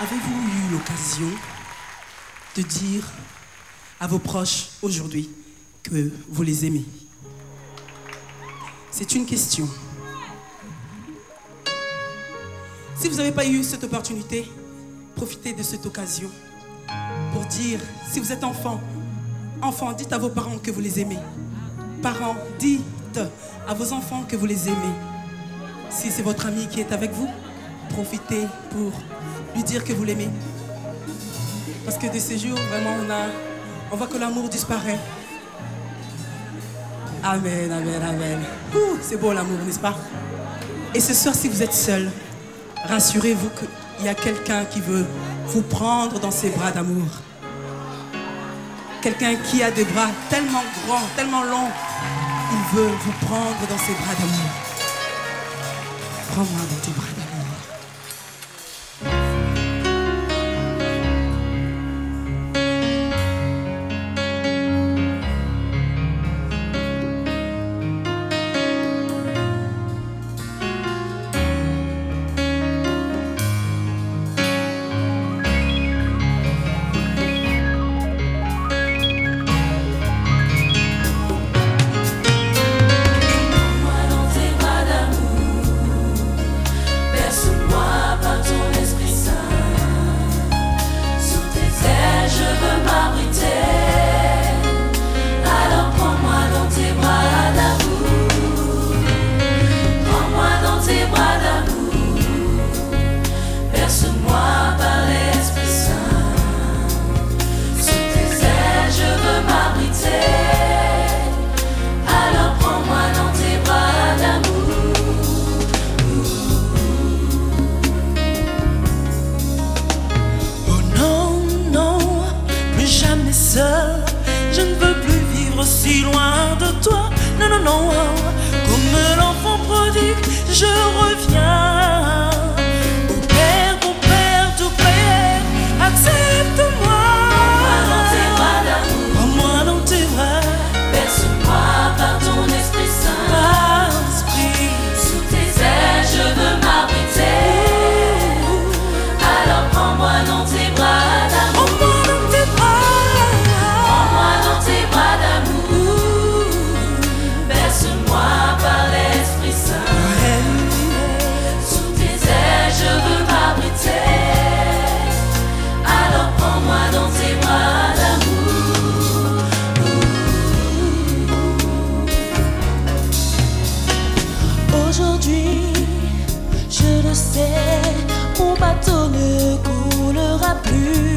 Avez-vous eu l'occasion de dire à vos proches aujourd'hui que vous les aimez? C'est une question. Si vous n'avez pas eu cette opportunité, profitez de cette occasion pour dire, si vous êtes enfant, enfant, dites à vos parents que vous les aimez. Parents, dites à vos enfants que vous les aimez. Si c'est votre ami qui est avec vous, profitez pour lui dire que vous l'aimez. Parce que de ces jours, vraiment, on, voit que l'amour disparaît. Amen, amen, amen. C'est beau l'amour, n'est-ce pas? Et ce soir, si vous êtes seul, rassurez-vous qu'il y a quelqu'un qui veut vous prendre dans ses bras d'amour. Quelqu'un qui a des bras tellement grands, tellement longs, il veut vous prendre dans ses bras d'amour. Prends-moi dans tes bras si loin de toi. Non, non, non, plus.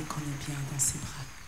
Vrai qu'on est bien dans ses bras.